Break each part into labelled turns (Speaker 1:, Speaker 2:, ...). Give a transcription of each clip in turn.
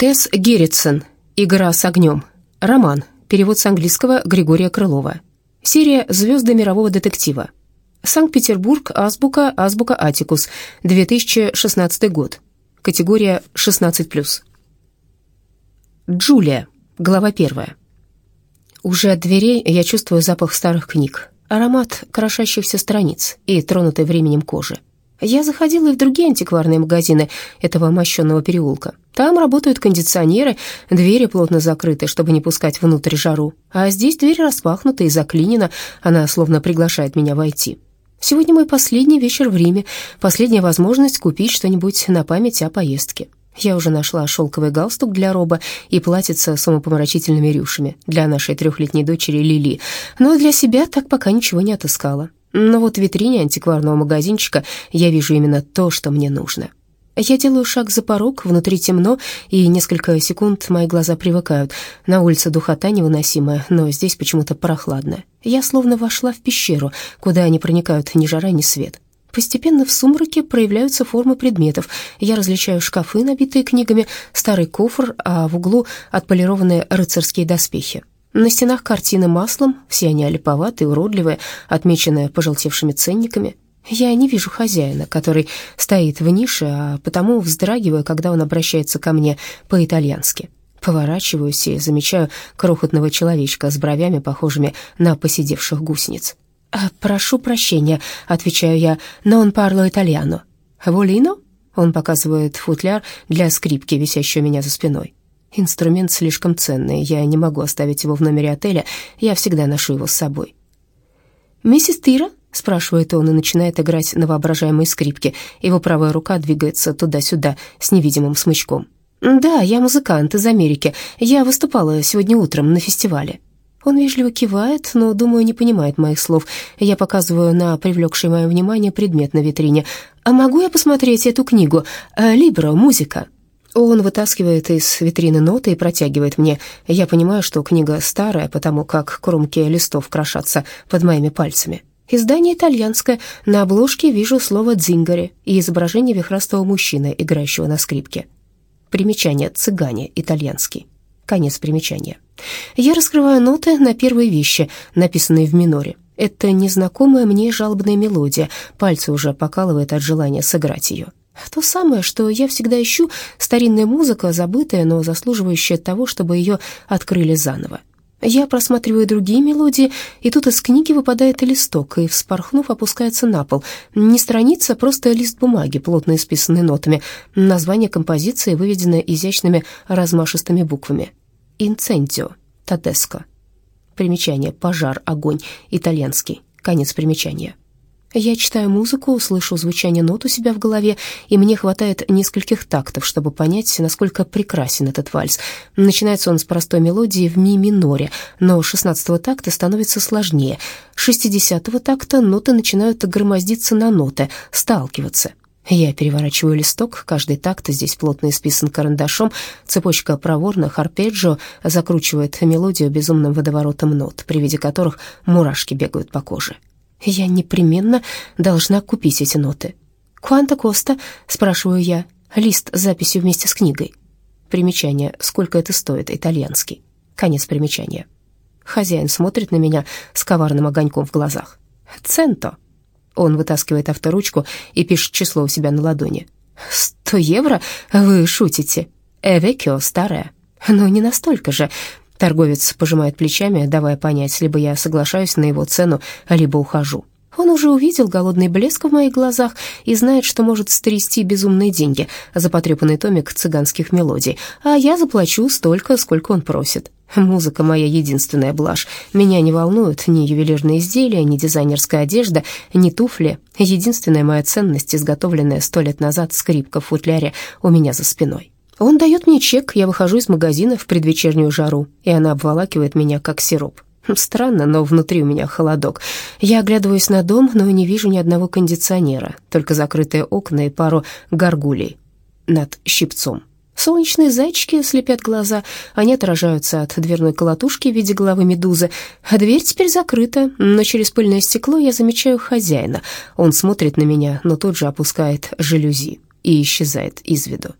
Speaker 1: Тесс Герритсон. «Игра с огнем». Роман. Перевод с английского Григория Крылова. Серия «Звезды мирового детектива». Санкт-Петербург. Азбука. Азбука Атикус. 2016 год. Категория 16+. Джулия. Глава первая. Уже от дверей я чувствую запах старых книг, аромат крошащихся страниц и тронутой временем кожи. Я заходила и в другие антикварные магазины этого мощенного переулка. Там работают кондиционеры, двери плотно закрыты, чтобы не пускать внутрь жару. А здесь дверь распахнута и заклинена, она словно приглашает меня войти. Сегодня мой последний вечер в Риме, последняя возможность купить что-нибудь на память о поездке. Я уже нашла шелковый галстук для Роба и платьице с умопомрачительными рюшами для нашей трехлетней дочери Лили, но для себя так пока ничего не отыскала. Но вот в витрине антикварного магазинчика я вижу именно то, что мне нужно. Я делаю шаг за порог, внутри темно, и несколько секунд мои глаза привыкают. На улице духота невыносимая, но здесь почему-то прохладно. Я словно вошла в пещеру, куда не проникают ни жара, ни свет. Постепенно в сумраке проявляются формы предметов. Я различаю шкафы, набитые книгами, старый кофр, а в углу отполированные рыцарские доспехи. На стенах картины маслом, все они олиповатые, уродливые, отмеченные пожелтевшими ценниками. Я не вижу хозяина, который стоит в нише, а потому вздрагиваю, когда он обращается ко мне по-итальянски. Поворачиваюсь и замечаю крохотного человечка с бровями, похожими на посидевших гусениц. «А, «Прошу прощения», — отвечаю я, — «но он парло итальяно». «Волино?» — он показывает футляр для скрипки, висящий у меня за спиной. Инструмент слишком ценный, я не могу оставить его в номере отеля, я всегда ношу его с собой. «Миссис Тира?» — спрашивает он и начинает играть на воображаемой скрипке. Его правая рука двигается туда-сюда с невидимым смычком. «Да, я музыкант из Америки. Я выступала сегодня утром на фестивале». Он вежливо кивает, но, думаю, не понимает моих слов. Я показываю на привлекший мое внимание предмет на витрине. «А могу я посмотреть эту книгу? Э, «Либро. Музыка». Он вытаскивает из витрины ноты и протягивает мне. Я понимаю, что книга старая, потому как кромки листов крошатся под моими пальцами. Издание итальянское. На обложке вижу слово «дзингари» и изображение вихрастого мужчины, играющего на скрипке. Примечание «цыгане» итальянский. Конец примечания. Я раскрываю ноты на первые вещи, написанные в миноре. Это незнакомая мне жалобная мелодия, пальцы уже покалывает от желания сыграть ее. То самое, что я всегда ищу, старинная музыка, забытая, но заслуживающая того, чтобы ее открыли заново. Я просматриваю другие мелодии, и тут из книги выпадает листок, и, вспорхнув, опускается на пол. Не страница, просто лист бумаги, плотно исписанный нотами. Название композиции выведено изящными размашистыми буквами. «Инцендио», «Тадеско». Примечание «Пожар», «Огонь», итальянский. Конец примечания. Я читаю музыку, слышу звучание нот у себя в голове, и мне хватает нескольких тактов, чтобы понять, насколько прекрасен этот вальс. Начинается он с простой мелодии в ми миноре, но шестнадцатого такта становится сложнее. Шестидесятого такта ноты начинают громоздиться на ноты, сталкиваться. Я переворачиваю листок, каждый такт здесь плотно исписан карандашом, цепочка проворных арпеджио закручивает мелодию безумным водоворотом нот, при виде которых мурашки бегают по коже. Я непременно должна купить эти ноты. «Кванта Коста?» — спрашиваю я. Лист с записью вместе с книгой. Примечание. Сколько это стоит? Итальянский. Конец примечания. Хозяин смотрит на меня с коварным огоньком в глазах. «Центо». Он вытаскивает авторучку и пишет число у себя на ладони. «Сто евро? Вы шутите?» «Эвекио старая». «Ну, не настолько же. Торговец пожимает плечами, давая понять, либо я соглашаюсь на его цену, либо ухожу. Он уже увидел голодный блеск в моих глазах и знает, что может стрясти безумные деньги за потрепанный томик цыганских мелодий, а я заплачу столько, сколько он просит. Музыка моя единственная блажь. Меня не волнуют ни ювелирные изделия, ни дизайнерская одежда, ни туфли. Единственная моя ценность, изготовленная сто лет назад скрипка в футляре у меня за спиной. Он дает мне чек, я выхожу из магазина в предвечернюю жару, и она обволакивает меня, как сироп. Странно, но внутри у меня холодок. Я оглядываюсь на дом, но не вижу ни одного кондиционера, только закрытые окна и пару горгулей над щипцом. Солнечные зайчики слепят глаза, они отражаются от дверной колотушки в виде головы медузы. А дверь теперь закрыта, но через пыльное стекло я замечаю хозяина. Он смотрит на меня, но тут же опускает жалюзи и исчезает из виду.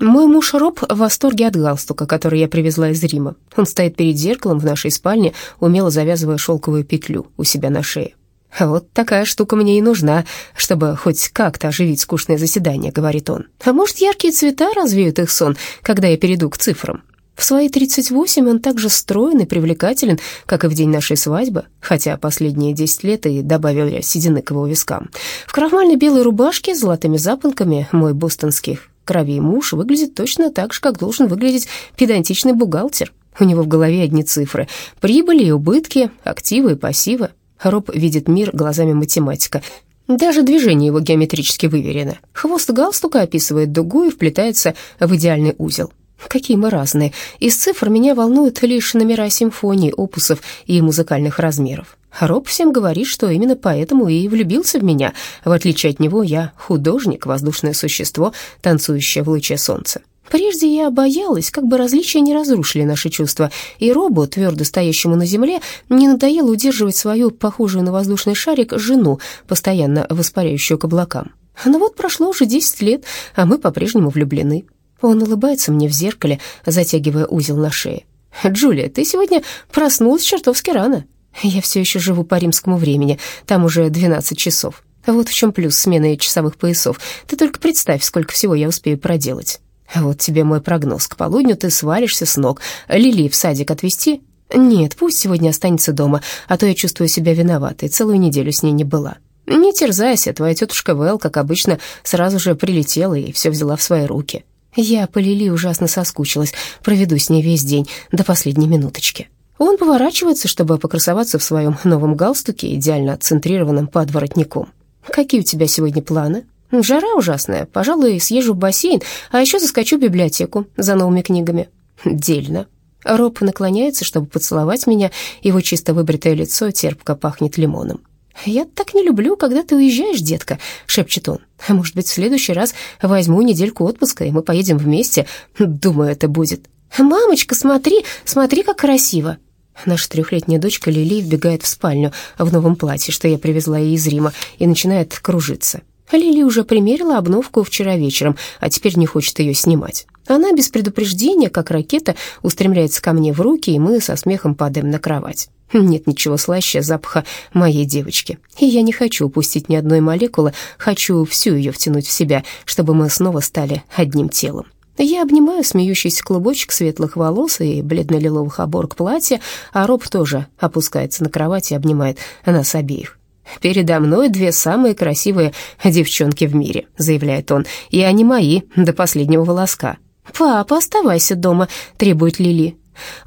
Speaker 1: Мой муж Роб в восторге от галстука, который я привезла из Рима. Он стоит перед зеркалом в нашей спальне, умело завязывая шелковую петлю у себя на шее. «Вот такая штука мне и нужна, чтобы хоть как-то оживить скучное заседание», — говорит он. «А может, яркие цвета развеют их сон, когда я перейду к цифрам?» В свои 38 он так же строен и привлекателен, как и в день нашей свадьбы, хотя последние 10 лет и добавили седины к его вискам. В крахмальной белой рубашке с золотыми запонками мой бостонский крови муж выглядит точно так же, как должен выглядеть педантичный бухгалтер. У него в голове одни цифры – прибыли и убытки, активы и пассивы. Роб видит мир глазами математика. Даже движение его геометрически выверено. Хвост галстука описывает дугу и вплетается в идеальный узел. Какие мы разные. Из цифр меня волнуют лишь номера симфоний, опусов и музыкальных размеров. Роб всем говорит, что именно поэтому и влюбился в меня. В отличие от него, я художник, воздушное существо, танцующее в луче солнца. Прежде я боялась, как бы различия не разрушили наши чувства, и Робу, твердо стоящему на земле, не надоело удерживать свою, похожую на воздушный шарик, жену, постоянно воспаряющую к облакам. Но вот прошло уже десять лет, а мы по-прежнему влюблены. Он улыбается мне в зеркале, затягивая узел на шее. «Джулия, ты сегодня проснулась чертовски рано. Я все еще живу по римскому времени, там уже 12 часов. Вот в чем плюс смены часовых поясов. Ты только представь, сколько всего я успею проделать. Вот тебе мой прогноз. К полудню ты свалишься с ног. Лили в садик отвезти? Нет, пусть сегодня останется дома, а то я чувствую себя виноватой. Целую неделю с ней не была. Не терзайся, твоя тетушка Вэл, как обычно, сразу же прилетела и все взяла в свои руки. Я по Лили ужасно соскучилась, проведу с ней весь день до последней минуточки. Он поворачивается, чтобы покрасоваться в своем новом галстуке, идеально отцентрированном под воротником. «Какие у тебя сегодня планы?» «Жара ужасная. Пожалуй, съезжу в бассейн, а еще заскочу в библиотеку за новыми книгами». «Дельно». Роб наклоняется, чтобы поцеловать меня, его чисто выбритое лицо терпко пахнет лимоном. «Я так не люблю, когда ты уезжаешь, детка», — шепчет он. «Может быть, в следующий раз возьму недельку отпуска, и мы поедем вместе. Думаю, это будет». «Мамочка, смотри, смотри, как красиво!» Наша трехлетняя дочка Лили вбегает в спальню в новом платье, что я привезла ей из Рима, и начинает кружиться. Лили уже примерила обновку вчера вечером, а теперь не хочет ее снимать. Она без предупреждения, как ракета, устремляется ко мне в руки, и мы со смехом падаем на кровать. Нет ничего слаще запаха моей девочки. И я не хочу упустить ни одной молекулы, хочу всю ее втянуть в себя, чтобы мы снова стали одним телом. Я обнимаю смеющийся клубочек светлых волос и бледно-лиловых оборок платья, а Роб тоже опускается на кровать и обнимает нас обеих. «Передо мной две самые красивые девчонки в мире», — заявляет он, — «и они мои до последнего волоска». «Папа, оставайся дома», — требует Лили.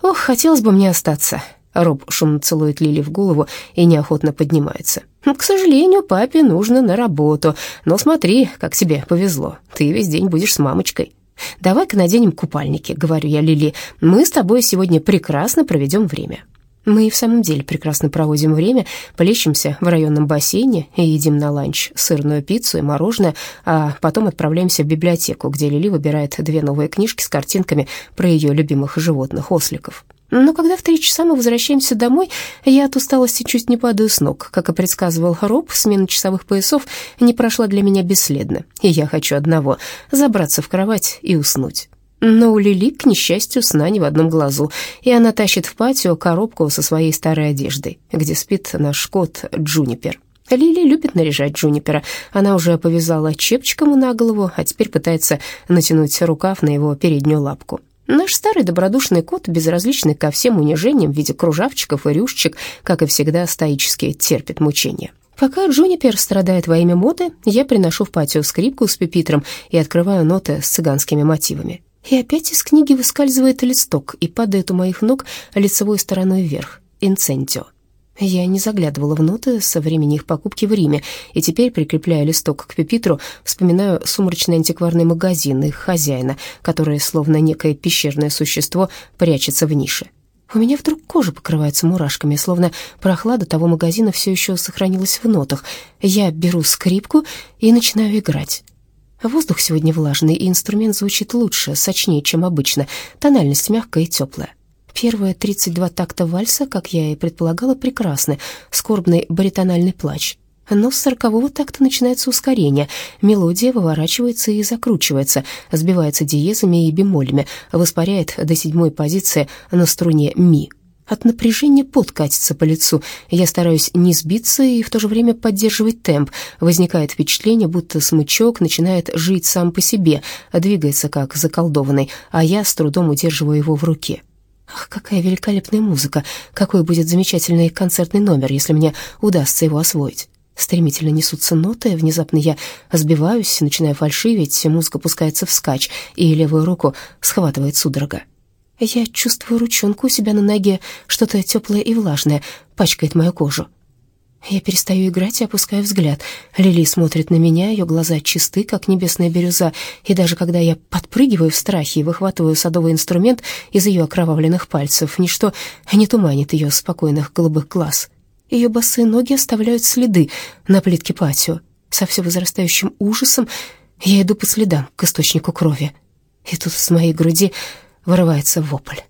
Speaker 1: «Ох, хотелось бы мне остаться». Роб шумно целует Лили в голову и неохотно поднимается. «К сожалению, папе нужно на работу. Но смотри, как тебе повезло. Ты весь день будешь с мамочкой». «Давай-ка наденем купальники», — говорю я Лили. «Мы с тобой сегодня прекрасно проведем время». Мы и в самом деле прекрасно проводим время, плещемся в районном бассейне и едим на ланч сырную пиццу и мороженое, а потом отправляемся в библиотеку, где Лили выбирает две новые книжки с картинками про ее любимых животных, осликов. Но когда в три часа мы возвращаемся домой, я от усталости чуть не падаю с ног. Как и предсказывал Роб, смена часовых поясов не прошла для меня бесследно, и я хочу одного — забраться в кровать и уснуть. Но у Лили, к несчастью, сна ни в одном глазу, и она тащит в патио коробку со своей старой одеждой, где спит наш кот Джунипер. Лили любит наряжать Джунипера. Она уже повязала чепчик ему на голову, а теперь пытается натянуть рукав на его переднюю лапку. Наш старый добродушный кот, безразличный ко всем унижениям в виде кружавчиков и рюшечек, как и всегда, стоически терпит мучения. Пока Джунипер страдает во имя моды, я приношу в патио скрипку с пепитром и открываю ноты с цыганскими мотивами. И опять из книги выскальзывает листок и падает у моих ног лицевой стороной вверх. Инцентио. Я не заглядывала в ноты со времени их покупки в Риме, и теперь, прикрепляя листок к пепитру, вспоминаю сумрачный антикварный магазин их хозяина, который, словно некое пещерное существо, прячется в нише. У меня вдруг кожа покрывается мурашками, словно прохлада того магазина все еще сохранилась в нотах. Я беру скрипку и начинаю играть. Воздух сегодня влажный, и инструмент звучит лучше, сочнее, чем обычно. Тональность мягкая и теплая. Первые 32 такта вальса, как я и предполагала, прекрасны. Скорбный баритональный плач. Но с сорокового такта начинается ускорение. Мелодия выворачивается и закручивается, сбивается диезами и бемолями, воспаряет до седьмой позиции на струне ми. От напряжения пот катится по лицу. Я стараюсь не сбиться и в то же время поддерживать темп. Возникает впечатление, будто смычок начинает жить сам по себе, двигается как заколдованный, а я с трудом удерживаю его в руке. Ах, какая великолепная музыка! Какой будет замечательный концертный номер, если мне удастся его освоить. Стремительно несутся ноты, внезапно я сбиваюсь, начинаю фальшивить, музыка пускается вскачь, и левую руку схватывает судорога. Я чувствую ручонку у себя на ноге, что-то теплое и влажное пачкает мою кожу. Я перестаю играть и опускаю взгляд. Лили смотрит на меня, ее глаза чисты, как небесная бирюза, и даже когда я подпрыгиваю в страхе и выхватываю садовый инструмент из ее окровавленных пальцев, ничто не туманит ее спокойных голубых глаз. Ее босые ноги оставляют следы на плитке патио. Со все возрастающим ужасом я иду по следам к источнику крови. И тут с моей груди вырывается вопль.